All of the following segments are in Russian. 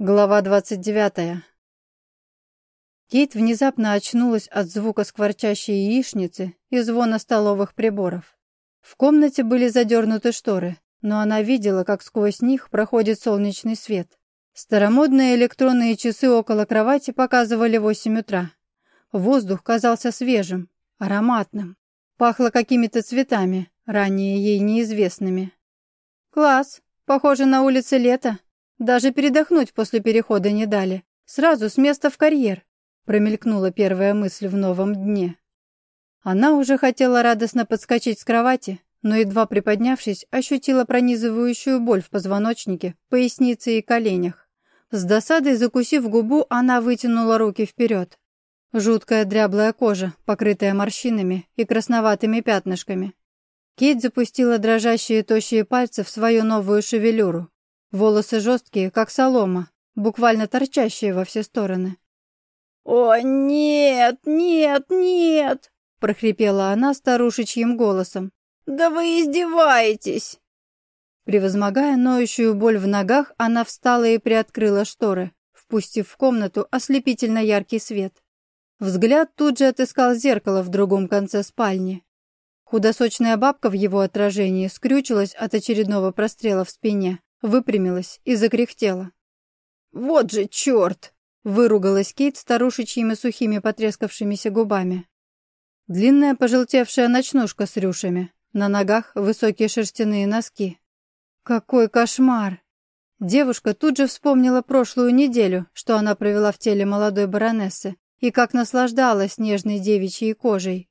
Глава 29. Кейт внезапно очнулась от звука скворчащей яичницы и звона столовых приборов. В комнате были задернуты шторы, но она видела, как сквозь них проходит солнечный свет. Старомодные электронные часы около кровати показывали 8 утра. Воздух казался свежим, ароматным. Пахло какими-то цветами, ранее ей неизвестными. «Класс! Похоже, на улице лето!» Даже передохнуть после перехода не дали. Сразу с места в карьер. Промелькнула первая мысль в новом дне. Она уже хотела радостно подскочить с кровати, но, едва приподнявшись, ощутила пронизывающую боль в позвоночнике, пояснице и коленях. С досадой закусив губу, она вытянула руки вперед. Жуткая дряблая кожа, покрытая морщинами и красноватыми пятнышками. Кейт запустила дрожащие тощие пальцы в свою новую шевелюру, Волосы жесткие, как солома, буквально торчащие во все стороны. «О, нет, нет, нет!» — прохрипела она старушечьим голосом. «Да вы издеваетесь!» Превозмогая ноющую боль в ногах, она встала и приоткрыла шторы, впустив в комнату ослепительно яркий свет. Взгляд тут же отыскал зеркало в другом конце спальни. Худосочная бабка в его отражении скрючилась от очередного прострела в спине, выпрямилась и закряхтела. «Вот же черт!» — выругалась Кейт старушечьими сухими потрескавшимися губами. Длинная пожелтевшая ночнушка с рюшами, на ногах высокие шерстяные носки. Какой кошмар! Девушка тут же вспомнила прошлую неделю, что она провела в теле молодой баронессы, и как наслаждалась нежной девичьей кожей.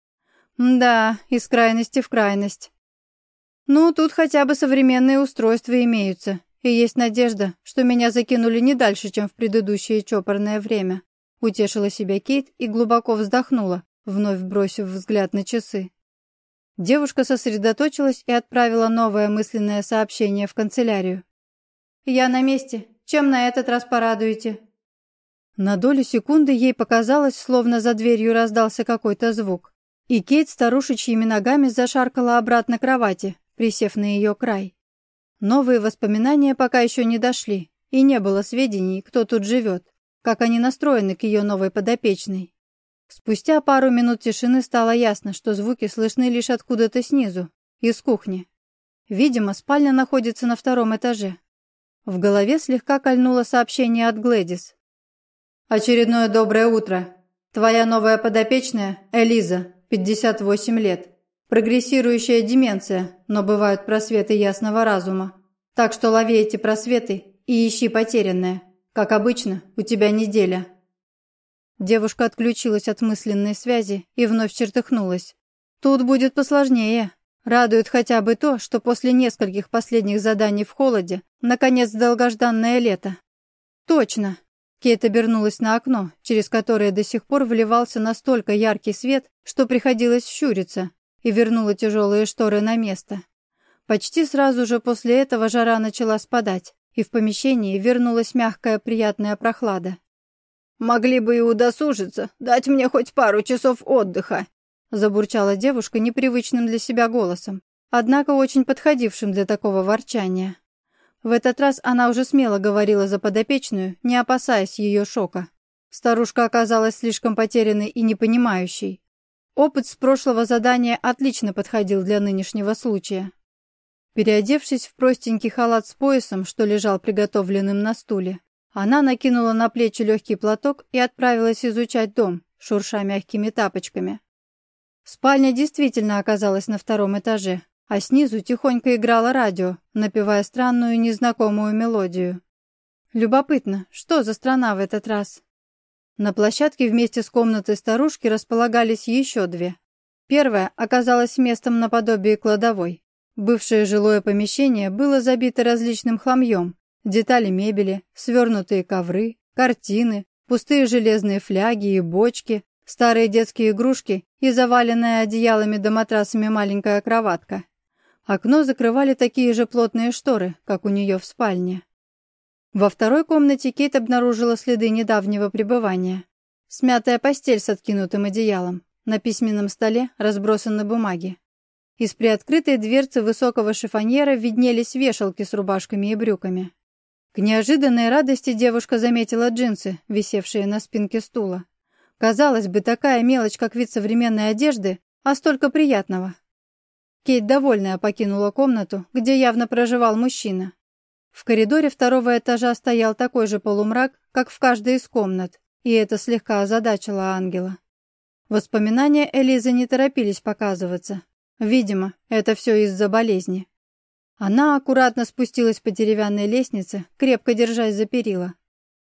Да, из крайности в крайность. Ну, тут хотя бы современные устройства имеются, и есть надежда, что меня закинули не дальше, чем в предыдущее чопорное время. Утешила себя Кейт и глубоко вздохнула, вновь бросив взгляд на часы. Девушка сосредоточилась и отправила новое мысленное сообщение в канцелярию. «Я на месте. Чем на этот раз порадуете?» На долю секунды ей показалось, словно за дверью раздался какой-то звук. И Кейт старушечьими ногами зашаркала обратно к кровати, присев на ее край. Новые воспоминания пока еще не дошли, и не было сведений, кто тут живет, как они настроены к ее новой подопечной. Спустя пару минут тишины стало ясно, что звуки слышны лишь откуда-то снизу, из кухни. Видимо, спальня находится на втором этаже. В голове слегка кольнуло сообщение от Глэдис. «Очередное доброе утро. Твоя новая подопечная, Элиза, 58 лет. Прогрессирующая деменция, но бывают просветы ясного разума. Так что лови эти просветы и ищи потерянное. Как обычно, у тебя неделя». Девушка отключилась от мысленной связи и вновь чертыхнулась. «Тут будет посложнее. Радует хотя бы то, что после нескольких последних заданий в холоде, наконец долгожданное лето». «Точно!» Кейт обернулась на окно, через которое до сих пор вливался настолько яркий свет, что приходилось щуриться, и вернула тяжелые шторы на место. Почти сразу же после этого жара начала спадать, и в помещении вернулась мягкая приятная прохлада. «Могли бы и удосужиться, дать мне хоть пару часов отдыха», забурчала девушка непривычным для себя голосом, однако очень подходившим для такого ворчания. В этот раз она уже смело говорила за подопечную, не опасаясь ее шока. Старушка оказалась слишком потерянной и непонимающей. Опыт с прошлого задания отлично подходил для нынешнего случая. Переодевшись в простенький халат с поясом, что лежал приготовленным на стуле, она накинула на плечи легкий платок и отправилась изучать дом, шурша мягкими тапочками. Спальня действительно оказалась на втором этаже, а снизу тихонько играло радио, напевая странную незнакомую мелодию. Любопытно, что за страна в этот раз? На площадке вместе с комнатой старушки располагались еще две. Первая оказалась местом наподобие кладовой. Бывшее жилое помещение было забито различным хламьем. Детали мебели, свернутые ковры, картины, пустые железные фляги и бочки, старые детские игрушки и заваленная одеялами да матрасами маленькая кроватка. Окно закрывали такие же плотные шторы, как у нее в спальне. Во второй комнате Кейт обнаружила следы недавнего пребывания. Смятая постель с откинутым одеялом. На письменном столе разбросаны бумаги. Из приоткрытой дверцы высокого шифоньера виднелись вешалки с рубашками и брюками. К неожиданной радости девушка заметила джинсы, висевшие на спинке стула. Казалось бы, такая мелочь, как вид современной одежды, а столько приятного. Кейт, довольная, покинула комнату, где явно проживал мужчина. В коридоре второго этажа стоял такой же полумрак, как в каждой из комнат, и это слегка озадачило ангела. Воспоминания Элизы не торопились показываться. Видимо, это все из-за болезни. Она аккуратно спустилась по деревянной лестнице, крепко держась за перила.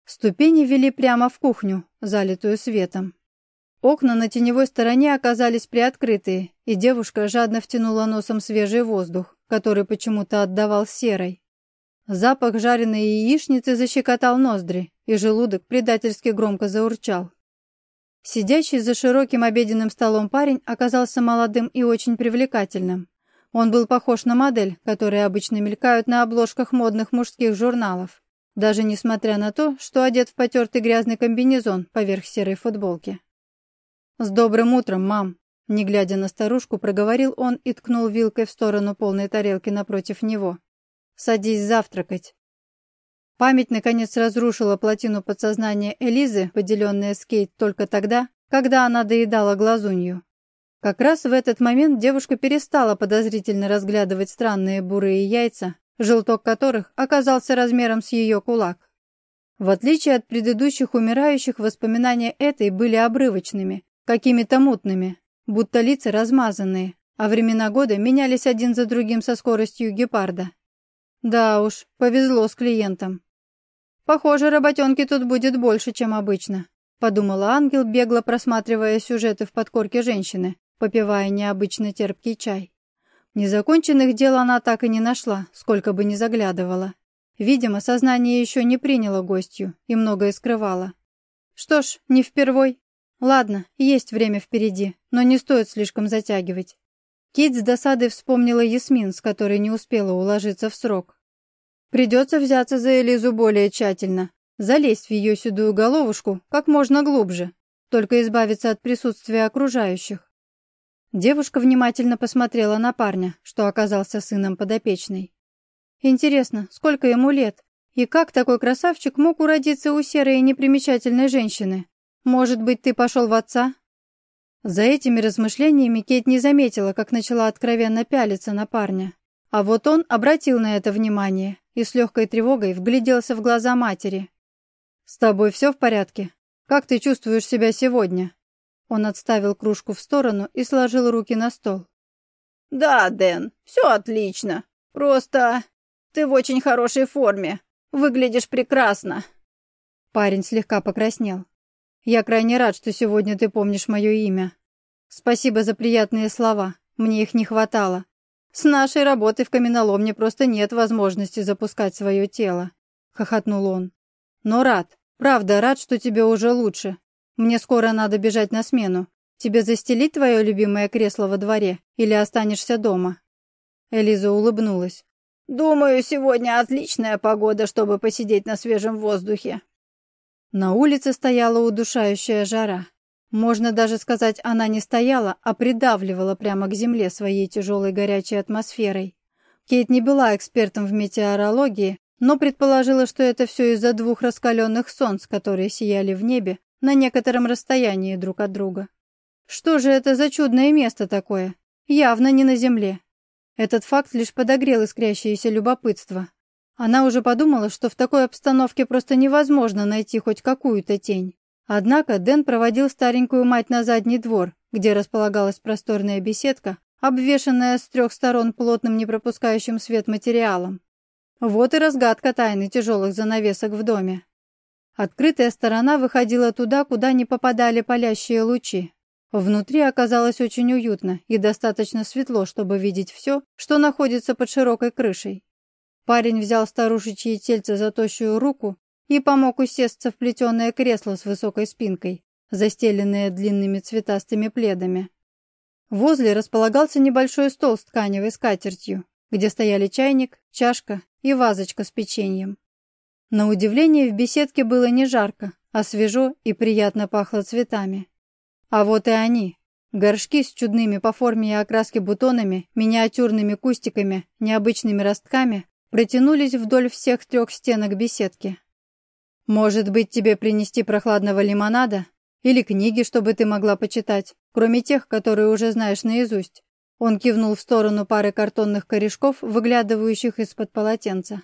Ступени вели прямо в кухню, залитую светом. Окна на теневой стороне оказались приоткрытые, и девушка жадно втянула носом свежий воздух, который почему-то отдавал серой. Запах жареной яичницы защекотал ноздри, и желудок предательски громко заурчал. Сидящий за широким обеденным столом парень оказался молодым и очень привлекательным. Он был похож на модель, которые обычно мелькают на обложках модных мужских журналов, даже несмотря на то, что одет в потертый грязный комбинезон поверх серой футболки. «С добрым утром, мам!» Не глядя на старушку, проговорил он и ткнул вилкой в сторону полной тарелки напротив него. «Садись завтракать». Память, наконец, разрушила плотину подсознания Элизы, поделенная с Кейт только тогда, когда она доедала глазунью. Как раз в этот момент девушка перестала подозрительно разглядывать странные бурые яйца, желток которых оказался размером с ее кулак. В отличие от предыдущих умирающих, воспоминания этой были обрывочными, какими-то мутными, будто лица размазанные, а времена года менялись один за другим со скоростью гепарда. Да уж, повезло с клиентом. Похоже, работенки тут будет больше, чем обычно, подумала ангел, бегло просматривая сюжеты в подкорке женщины, попивая необычно терпкий чай. Незаконченных дел она так и не нашла, сколько бы ни заглядывала. Видимо, сознание еще не приняло гостью и многое скрывало. Что ж, не впервой. Ладно, есть время впереди, но не стоит слишком затягивать. Кейт с досадой вспомнила Ясмин, с которой не успела уложиться в срок. Придется взяться за Элизу более тщательно, залезть в ее седую головушку как можно глубже, только избавиться от присутствия окружающих. Девушка внимательно посмотрела на парня, что оказался сыном подопечной. Интересно, сколько ему лет? И как такой красавчик мог уродиться у серой и непримечательной женщины? Может быть, ты пошел в отца? За этими размышлениями Кейт не заметила, как начала откровенно пялиться на парня. А вот он обратил на это внимание и с легкой тревогой вгляделся в глаза матери. «С тобой все в порядке? Как ты чувствуешь себя сегодня?» Он отставил кружку в сторону и сложил руки на стол. «Да, Дэн, все отлично. Просто ты в очень хорошей форме. Выглядишь прекрасно». Парень слегка покраснел. «Я крайне рад, что сегодня ты помнишь мое имя. Спасибо за приятные слова. Мне их не хватало. С нашей работой в каменоломне просто нет возможности запускать свое тело», — хохотнул он. «Но рад, правда рад, что тебе уже лучше. Мне скоро надо бежать на смену. Тебе застелить твое любимое кресло во дворе или останешься дома?» Элиза улыбнулась. «Думаю, сегодня отличная погода, чтобы посидеть на свежем воздухе». На улице стояла удушающая жара. Можно даже сказать, она не стояла, а придавливала прямо к земле своей тяжелой горячей атмосферой. Кейт не была экспертом в метеорологии, но предположила, что это все из-за двух раскаленных солнц, которые сияли в небе на некотором расстоянии друг от друга. Что же это за чудное место такое? Явно не на земле. Этот факт лишь подогрел искрящееся любопытство. Она уже подумала, что в такой обстановке просто невозможно найти хоть какую-то тень. Однако Дэн проводил старенькую мать на задний двор, где располагалась просторная беседка, обвешанная с трех сторон плотным непропускающим свет материалом. Вот и разгадка тайны тяжелых занавесок в доме. Открытая сторона выходила туда, куда не попадали палящие лучи. Внутри оказалось очень уютно и достаточно светло, чтобы видеть все, что находится под широкой крышей. Парень взял старушечье тельце за тощую руку и помог усесться в плетеное кресло с высокой спинкой, застеленное длинными цветастыми пледами. Возле располагался небольшой стол с тканевой скатертью, где стояли чайник, чашка и вазочка с печеньем. На удивление в беседке было не жарко, а свежо и приятно пахло цветами. А вот и они. Горшки с чудными по форме и окраске бутонами, миниатюрными кустиками, необычными ростками, протянулись вдоль всех трех стенок беседки. «Может быть, тебе принести прохладного лимонада? Или книги, чтобы ты могла почитать, кроме тех, которые уже знаешь наизусть?» Он кивнул в сторону пары картонных корешков, выглядывающих из-под полотенца.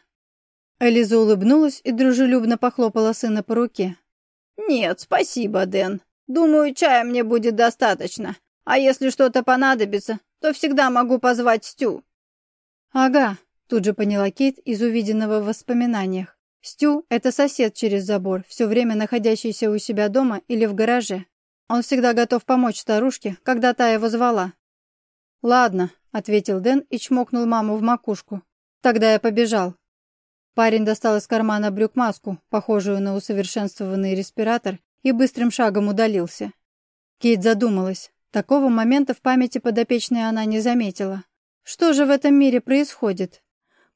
Элиза улыбнулась и дружелюбно похлопала сына по руке. «Нет, спасибо, Дэн. Думаю, чая мне будет достаточно. А если что-то понадобится, то всегда могу позвать Стю». «Ага», — тут же поняла Кейт из увиденного в воспоминаниях. Стю — это сосед через забор, все время находящийся у себя дома или в гараже. Он всегда готов помочь старушке, когда та его звала. «Ладно», — ответил Дэн и чмокнул маму в макушку. «Тогда я побежал». Парень достал из кармана брюк маску, похожую на усовершенствованный респиратор, и быстрым шагом удалился. Кейт задумалась. Такого момента в памяти подопечной она не заметила. Что же в этом мире происходит?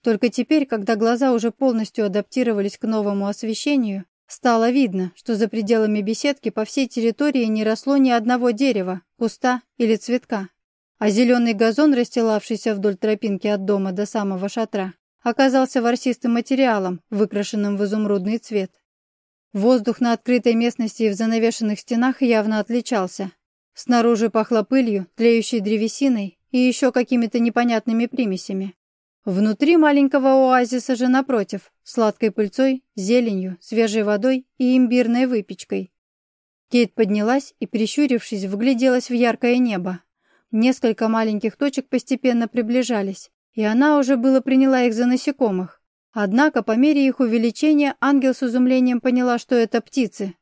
Только теперь, когда глаза уже полностью адаптировались к новому освещению, стало видно, что за пределами беседки по всей территории не росло ни одного дерева, куста или цветка а зеленый газон, расстилавшийся вдоль тропинки от дома до самого шатра, оказался ворсистым материалом, выкрашенным в изумрудный цвет. Воздух на открытой местности и в занавешенных стенах явно отличался. Снаружи пахло пылью, тлеющей древесиной и еще какими-то непонятными примесями. Внутри маленького оазиса же напротив, сладкой пыльцой, зеленью, свежей водой и имбирной выпечкой. Кейт поднялась и, прищурившись, вгляделась в яркое небо. Несколько маленьких точек постепенно приближались, и она уже было приняла их за насекомых. Однако по мере их увеличения ангел с изумлением поняла, что это птицы.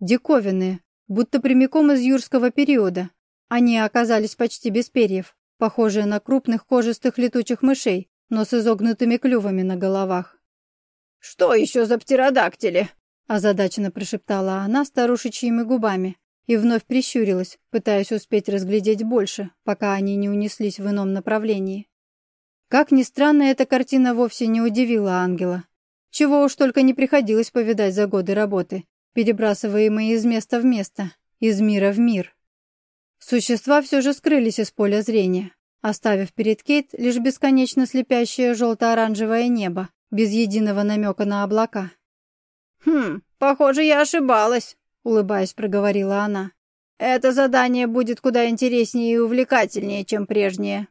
Диковинные, будто прямиком из юрского периода. Они оказались почти без перьев, похожие на крупных кожистых летучих мышей, но с изогнутыми клювами на головах. «Что еще за птеродактили?» озадаченно прошептала она старушечьими губами, и вновь прищурилась, пытаясь успеть разглядеть больше, пока они не унеслись в ином направлении. Как ни странно, эта картина вовсе не удивила ангела. Чего уж только не приходилось повидать за годы работы, перебрасываемые из места в место, из мира в мир. Существа все же скрылись из поля зрения, оставив перед Кейт лишь бесконечно слепящее желто-оранжевое небо, без единого намека на облака. «Хм, похоже, я ошибалась», улыбаясь, проговорила она. «Это задание будет куда интереснее и увлекательнее, чем прежнее».